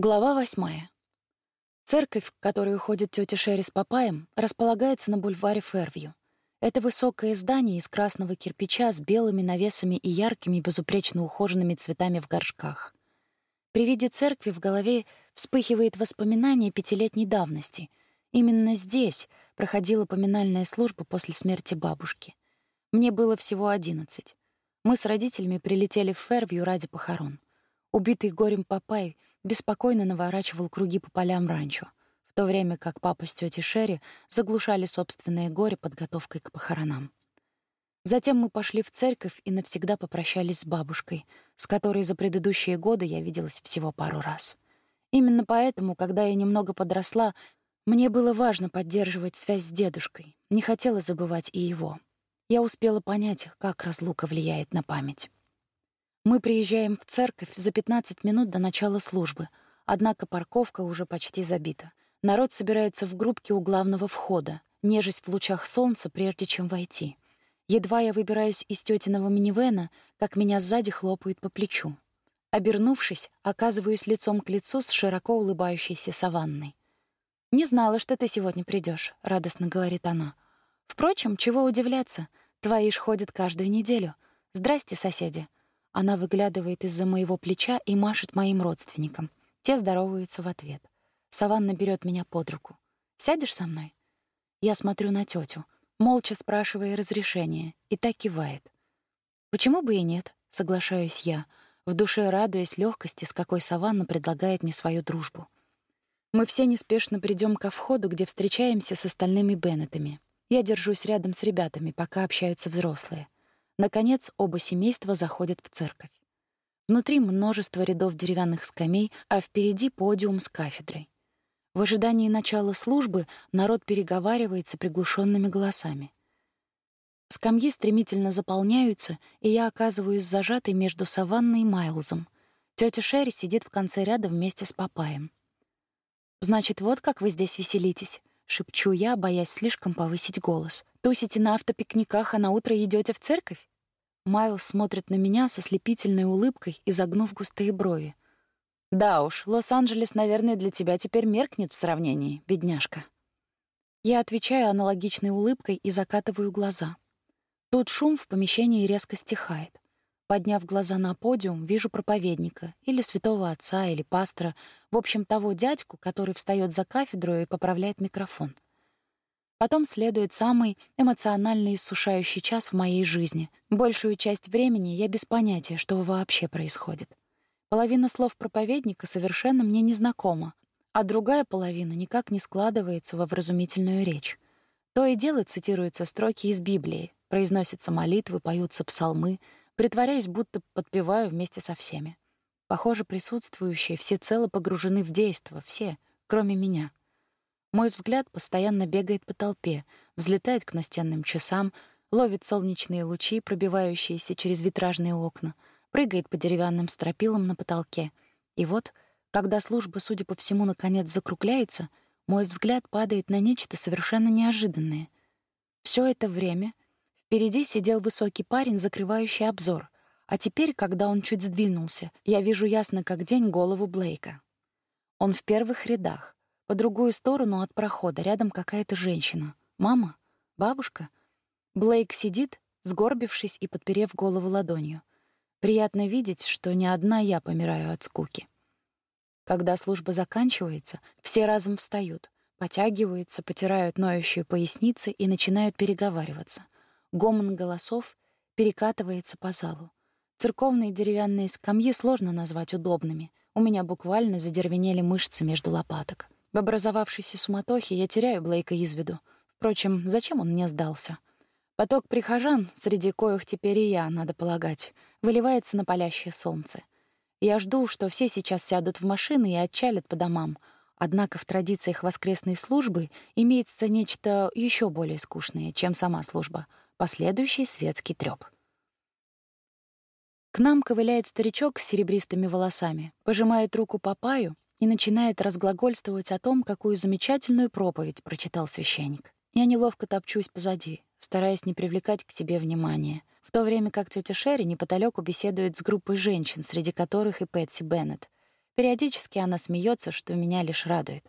Глава восьмая. Церковь, в которую ходит тетя Шерри с папаем, располагается на бульваре Фервью. Это высокое здание из красного кирпича с белыми навесами и яркими, безупречно ухоженными цветами в горшках. При виде церкви в голове вспыхивает воспоминание пятилетней давности. Именно здесь проходила поминальная служба после смерти бабушки. Мне было всего одиннадцать. Мы с родителями прилетели в Фервью ради похорон. Убитый горем папай — беспокойно наворачивал круги по полям ранчо, в то время как папа с тетей Шерри заглушали собственное горе подготовкой к похоронам. Затем мы пошли в церковь и навсегда попрощались с бабушкой, с которой за предыдущие годы я виделась всего пару раз. Именно поэтому, когда я немного подросла, мне было важно поддерживать связь с дедушкой, не хотела забывать и его. Я успела понять, как разлука влияет на память. Мы приезжаем в церковь за 15 минут до начала службы, однако парковка уже почти забита. Народ собирается в группке у главного входа, нежесть в лучах солнца, прежде чем войти. Едва я выбираюсь из тётиного минивэна, как меня сзади хлопают по плечу. Обернувшись, оказываюсь лицом к лицу с широко улыбающейся саванной. «Не знала, что ты сегодня придёшь», — радостно говорит она. «Впрочем, чего удивляться? Твои ж ходят каждую неделю. Здрасте, соседи. Она выглядывает из-за моего плеча и машет моим родственникам. Те здороваются в ответ. Саванна берет меня под руку. «Сядешь со мной?» Я смотрю на тетю, молча спрашивая разрешения, и так кивает. «Почему бы и нет?» — соглашаюсь я, в душе радуясь легкости, с какой Саванна предлагает мне свою дружбу. Мы все неспешно придем ко входу, где встречаемся с остальными Беннетами. Я держусь рядом с ребятами, пока общаются взрослые — Наконец, оба семейства заходят в церковь. Внутри множество рядов деревянных скамей, а впереди подиум с кафедрой. В ожидании начала службы народ переговаривается приглушенными голосами. Скамьи стремительно заполняются, и я оказываюсь зажатой между Саванной и Майлзом. Тётя Шерри сидит в конце ряда вместе с Папаем. «Значит, вот как вы здесь веселитесь», — шепчу я, боясь слишком повысить голос. «Тусите на автопикниках, а на утро идете в церковь?» Майлз смотрит на меня со слепительной улыбкой и загнув густые брови. «Да уж, Лос-Анджелес, наверное, для тебя теперь меркнет в сравнении, бедняжка». Я отвечаю аналогичной улыбкой и закатываю глаза. Тут шум в помещении резко стихает. Подняв глаза на подиум, вижу проповедника, или святого отца, или пастора, в общем, того дядьку, который встает за кафедру и поправляет микрофон — Потом следует самый эмоциональный иссушающий час в моей жизни. Большую часть времени я без понятия, что вообще происходит. Половина слов проповедника совершенно мне незнакома, а другая половина никак не складывается во вразумительную речь. То и дело цитируются строки из Библии, произносятся молитвы, поются псалмы, притворяюсь, будто подпеваю вместе со всеми. Похоже, присутствующие всецело погружены в действо, все, кроме меня. Мой взгляд постоянно бегает по толпе, взлетает к настенным часам, ловит солнечные лучи, пробивающиеся через витражные окна, прыгает по деревянным стропилам на потолке. И вот, когда служба, судя по всему, наконец закругляется, мой взгляд падает на нечто совершенно неожиданное. Все это время впереди сидел высокий парень, закрывающий обзор, а теперь, когда он чуть сдвинулся, я вижу ясно как день голову Блейка. Он в первых рядах, по другую сторону от прохода рядом какая-то женщина. Мама? Бабушка? Блейк сидит, сгорбившись и подперев голову ладонью. Приятно видеть, что не одна я помираю от скуки. Когда служба заканчивается, все разом встают, потягиваются, потирают ноющие поясницы и начинают переговариваться. Гомон голосов перекатывается по залу. Церковные деревянные скамьи сложно назвать удобными. У меня буквально задервенели мышцы между лопаток. В образовавшейся суматохе я теряю Блейка из виду. Впрочем, зачем он мне сдался? Поток прихожан, среди коих теперь и я, надо полагать, выливается на палящее солнце. Я жду, что все сейчас сядут в машины и отчалят по домам. Однако в традициях воскресной службы имеется нечто еще более скучное, чем сама служба — последующий светский трёп. К нам ковыляет старичок с серебристыми волосами, пожимает руку Папаю и начинает разглагольствовать о том, какую замечательную проповедь прочитал священник. Я неловко топчусь позади, стараясь не привлекать к себе внимания, в то время как тетя Шерри неподалеку беседует с группой женщин, среди которых и Пэтси Беннет. Периодически она смеется, что меня лишь радует.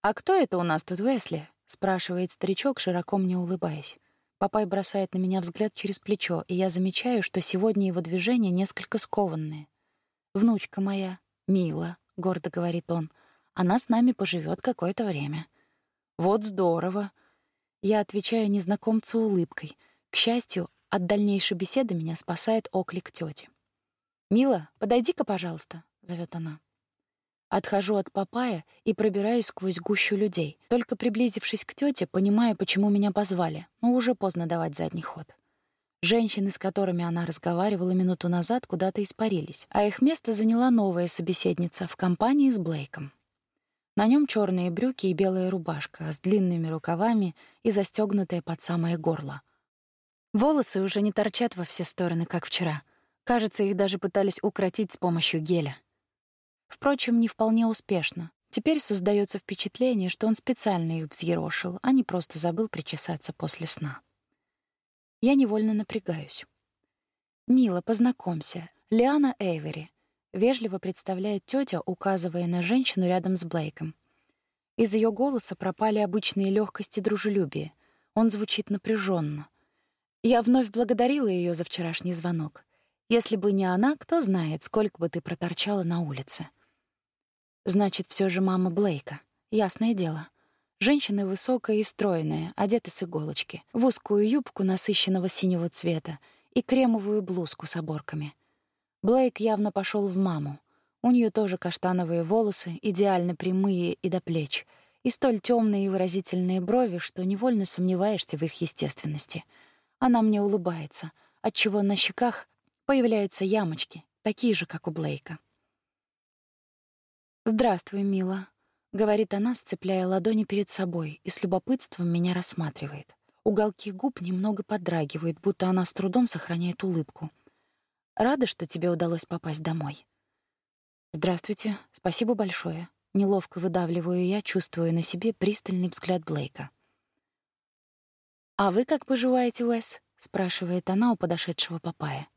«А кто это у нас тут Уэсли?» — спрашивает старичок, широко мне улыбаясь. Папай бросает на меня взгляд через плечо, и я замечаю, что сегодня его движения несколько скованные. «Внучка моя, Мила», — гордо говорит он, — «она с нами поживет какое-то время». «Вот здорово», я отвечаю незнакомцу улыбкой. К счастью, от дальнейшей беседы меня спасает оклик тети. «Мила, подойди-ка, пожалуйста», — зовет она. Отхожу от папая и пробираюсь сквозь гущу людей. Только приблизившись к тете, понимаю, почему меня позвали, но уже поздно давать задний ход. Женщины, с которыми она разговаривала минуту назад, куда-то испарились, а их место заняла новая собеседница в компании с Блейком. На нем черные брюки и белая рубашка с длинными рукавами и застегнутая под самое горло. Волосы уже не торчат во все стороны, как вчера. Кажется, их даже пытались укротить с помощью геля. Впрочем, не вполне успешно. Теперь создается впечатление, что он специально их взъерошил, а не просто забыл причесаться после сна. Я невольно напрягаюсь. «Мила, познакомься. Лиана Эйвери. Вежливо представляет тетя, указывая на женщину рядом с Блейком. Из ее голоса пропали обычные легкость и дружелюбие. Он звучит напряженно. Я вновь благодарила ее за вчерашний звонок. Если бы не она, кто знает, сколько бы ты проторчала на улице. Значит, все же мама Блейка. Ясное дело. Женщина высокая и стройная, одета с иголочки, в узкую юбку насыщенного синего цвета и кремовую блузку с оборками — Блейк явно пошел в маму. У нее тоже каштановые волосы, идеально прямые и до плеч, и столь темные и выразительные брови, что невольно сомневаешься в их естественности. Она мне улыбается, отчего на щеках появляются ямочки, такие же, как у Блейка. «Здравствуй, мила», — говорит она, сцепляя ладони перед собой и с любопытством меня рассматривает. Уголки губ немного подрагивают, будто она с трудом сохраняет улыбку — Рада, что тебе удалось попасть домой. Здравствуйте. Спасибо большое. Неловко выдавливаю я, чувствуя на себе пристальный взгляд Блейка. А вы как поживаете, Уэс? спрашивает она у подошедшего папая.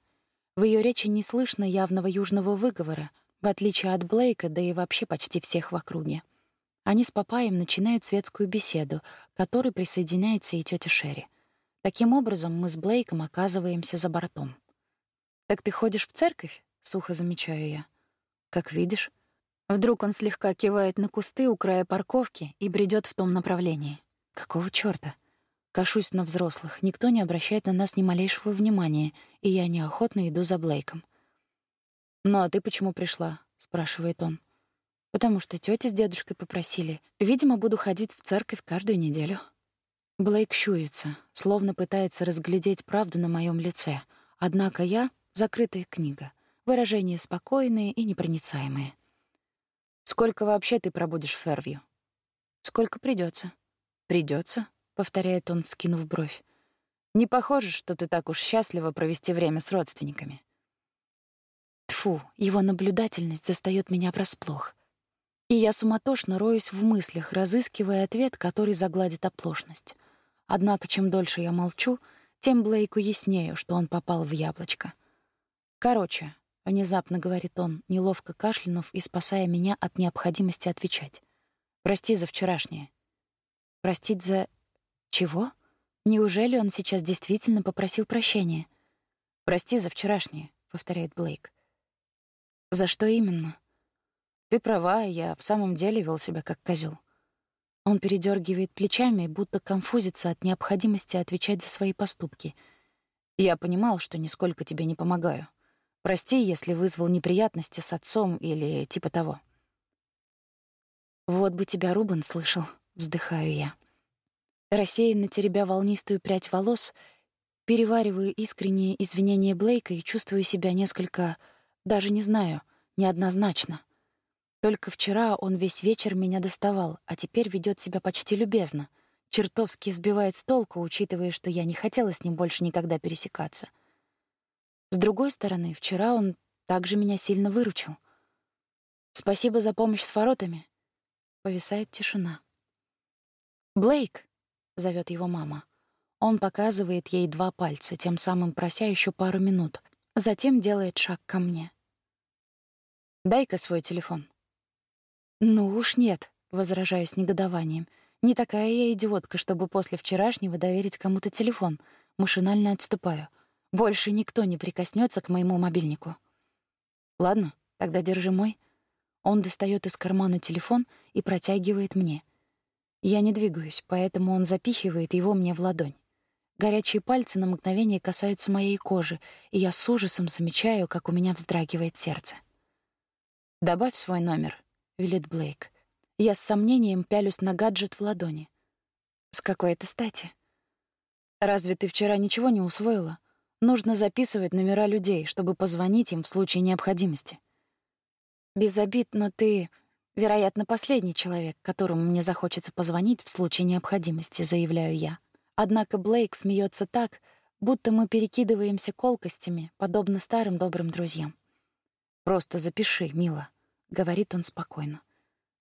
В ее речи не слышно явного южного выговора, в отличие от Блейка, да и вообще почти всех в округе. Они с папаем начинают светскую беседу, к которой присоединяется и тетя Шерри. Таким образом, мы с Блейком оказываемся за бортом. «Так ты ходишь в церковь?» — сухо замечаю я. «Как видишь». Вдруг он слегка кивает на кусты у края парковки и бредет в том направлении. Какого чёрта? Кашусь на взрослых. Никто не обращает на нас ни малейшего внимания, и я неохотно иду за Блейком. «Ну а ты почему пришла?» — спрашивает он. «Потому что тётя с дедушкой попросили. Видимо, буду ходить в церковь каждую неделю». Блейк щурится, словно пытается разглядеть правду на моем лице. Однако я Закрытая книга. Выражения спокойные и непроницаемые. «Сколько вообще ты пробудешь в Фервью?» «Сколько придется. Придется, повторяет он, вскинув бровь. «Не похоже, что ты так уж счастлива провести время с родственниками». Тфу, его наблюдательность застаёт меня врасплох. И я суматошно роюсь в мыслях, разыскивая ответ, который загладит оплошность. Однако, чем дольше я молчу, тем Блейку яснею, что он попал в яблочко — Короче, внезапно говорит он, неловко кашлянув и спасая меня от необходимости отвечать. Прости за вчерашнее. Простить за чего? Неужели он сейчас действительно попросил прощения? Прости за вчерашнее, повторяет Блейк. За что именно? Ты права, я в самом деле вел себя как козел. Он передергивает плечами, будто конфузится от необходимости отвечать за свои поступки. Я понимал, что нисколько тебе не помогаю. Прости, если вызвал неприятности с отцом или типа того. Вот бы тебя Рубен слышал, вздыхаю я. Рассеянно теребя волнистую прядь волос, перевариваю искренние извинения Блейка и чувствую себя несколько, даже не знаю, неоднозначно. Только вчера он весь вечер меня доставал, а теперь ведет себя почти любезно. Чертовски сбивает с толку, учитывая, что я не хотела с ним больше никогда пересекаться. С другой стороны, вчера он также меня сильно выручил. Спасибо за помощь с воротами. Повисает тишина. Блейк зовет его мама. Он показывает ей два пальца, тем самым прося еще пару минут. Затем делает шаг ко мне. Дай-ка свой телефон. «Ну уж нет», — возражаю с негодованием. «Не такая я идиотка, чтобы после вчерашнего доверить кому-то телефон. Машинально отступаю. Больше никто не прикоснется к моему мобильнику». «Ладно, тогда держи мой». Он достает из кармана телефон и протягивает мне. Я не двигаюсь, поэтому он запихивает его мне в ладонь. Горячие пальцы на мгновение касаются моей кожи, и я с ужасом замечаю, как у меня вздрагивает сердце. «Добавь свой номер», — велит Блейк. Я с сомнением пялюсь на гаджет в ладони. «С какой это стати?» «Разве ты вчера ничего не усвоила? Нужно записывать номера людей, чтобы позвонить им в случае необходимости». «Без обид, но ты, вероятно, последний человек, которому мне захочется позвонить в случае необходимости», — заявляю я. Однако Блейк смеется так, будто мы перекидываемся колкостями, подобно старым добрым друзьям. «Просто запиши, мила», — говорит он спокойно.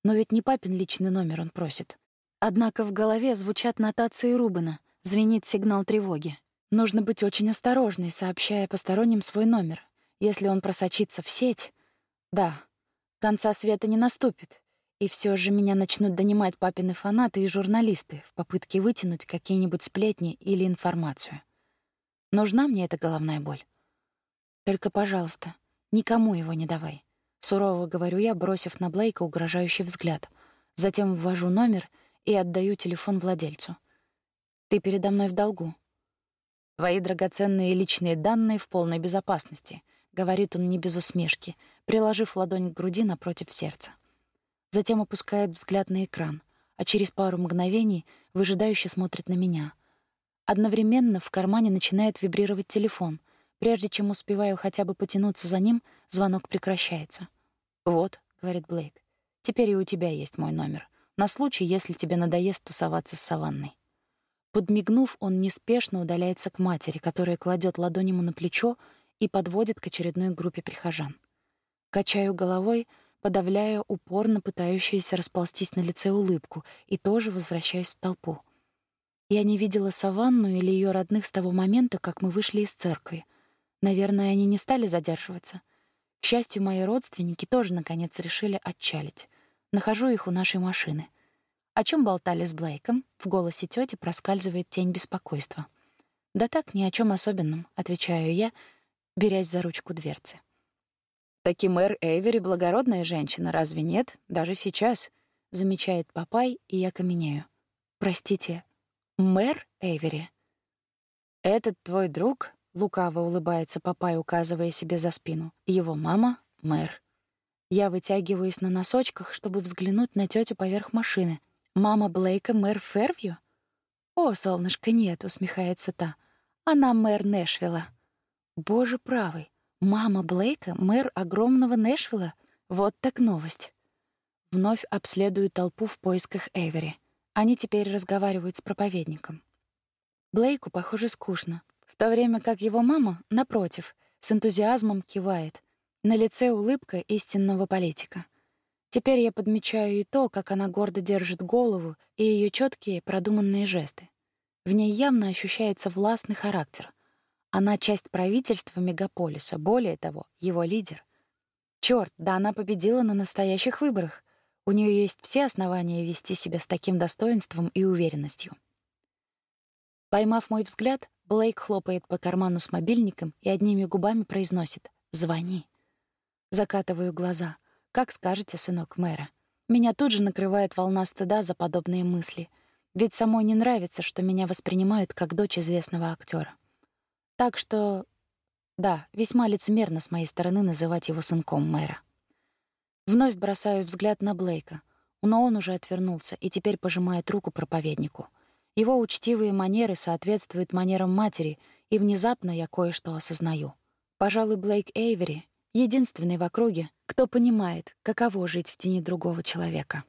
Но ведь не папин личный номер он просит. Однако в голове звучат нотации Рубена, звенит сигнал тревоги. Нужно быть очень осторожной, сообщая посторонним свой номер. Если он просочится в сеть... Да, конца света не наступит. И все же меня начнут донимать папины фанаты и журналисты в попытке вытянуть какие-нибудь сплетни или информацию. Нужна мне эта головная боль? Только, пожалуйста, никому его не давай. Сурово говорю я, бросив на Блейка угрожающий взгляд. Затем ввожу номер и отдаю телефон владельцу. «Ты передо мной в долгу». «Твои драгоценные личные данные в полной безопасности», — говорит он не без усмешки, приложив ладонь к груди напротив сердца. Затем опускает взгляд на экран, а через пару мгновений выжидающе смотрит на меня. Одновременно в кармане начинает вибрировать телефон. Прежде чем успеваю хотя бы потянуться за ним, звонок прекращается. «Вот», — говорит Блейк, — «теперь и у тебя есть мой номер, на случай, если тебе надоест тусоваться с Саванной». Подмигнув, он неспешно удаляется к матери, которая кладет ладонь ему на плечо и подводит к очередной группе прихожан. Качаю головой, подавляя упорно пытающуюся расползтись на лице улыбку, и тоже возвращаюсь в толпу. Я не видела Саванну или ее родных с того момента, как мы вышли из церкви. Наверное, они не стали задерживаться — к счастью, мои родственники тоже наконец решили отчалить. Нахожу их у нашей машины. О чем болтали с Блейком? В голосе тети проскальзывает тень беспокойства. Да так, ни о чем особенном, отвечаю я, берясь за ручку дверцы. Таки мэр Эйвери благородная женщина, разве нет? Даже сейчас, замечает Папай, и я каменею. Простите, мэр Эйвери? Этот твой друг Лукаво улыбается Папай, указывая себе за спину. Его мама — мэр. Я вытягиваюсь на носочках, чтобы взглянуть на тетю поверх машины. «Мама Блейка — мэр Фервью?» «О, солнышко, нет», — усмехается та. «Она мэр Нэшвилла». «Боже правый, мама Блейка — мэр огромного Нэшвилла? Вот так новость». Вновь обследую толпу в поисках Эвери. Они теперь разговаривают с проповедником. Блейку, похоже, скучно в то время как его мама, напротив, с энтузиазмом кивает. На лице улыбка истинного политика. Теперь я подмечаю и то, как она гордо держит голову, и ее четкие, продуманные жесты. В ней явно ощущается властный характер. Она часть правительства мегаполиса, более того, его лидер. Черт, да она победила на настоящих выборах. У нее есть все основания вести себя с таким достоинством и уверенностью. Поймав мой взгляд, Блейк хлопает по карману с мобильником и одними губами произносит «Звони». Закатываю глаза. «Как скажете, сынок мэра». Меня тут же накрывает волна стыда за подобные мысли. Ведь самой не нравится, что меня воспринимают как дочь известного актера. Так что... Да, весьма лицемерно с моей стороны называть его сынком мэра. Вновь бросаю взгляд на Блейка, но он уже отвернулся и теперь пожимает руку проповеднику. Его учтивые манеры соответствуют манерам матери, и внезапно я кое-что осознаю. Пожалуй, Блейк Эйвери — единственный в округе, кто понимает, каково жить в тени другого человека.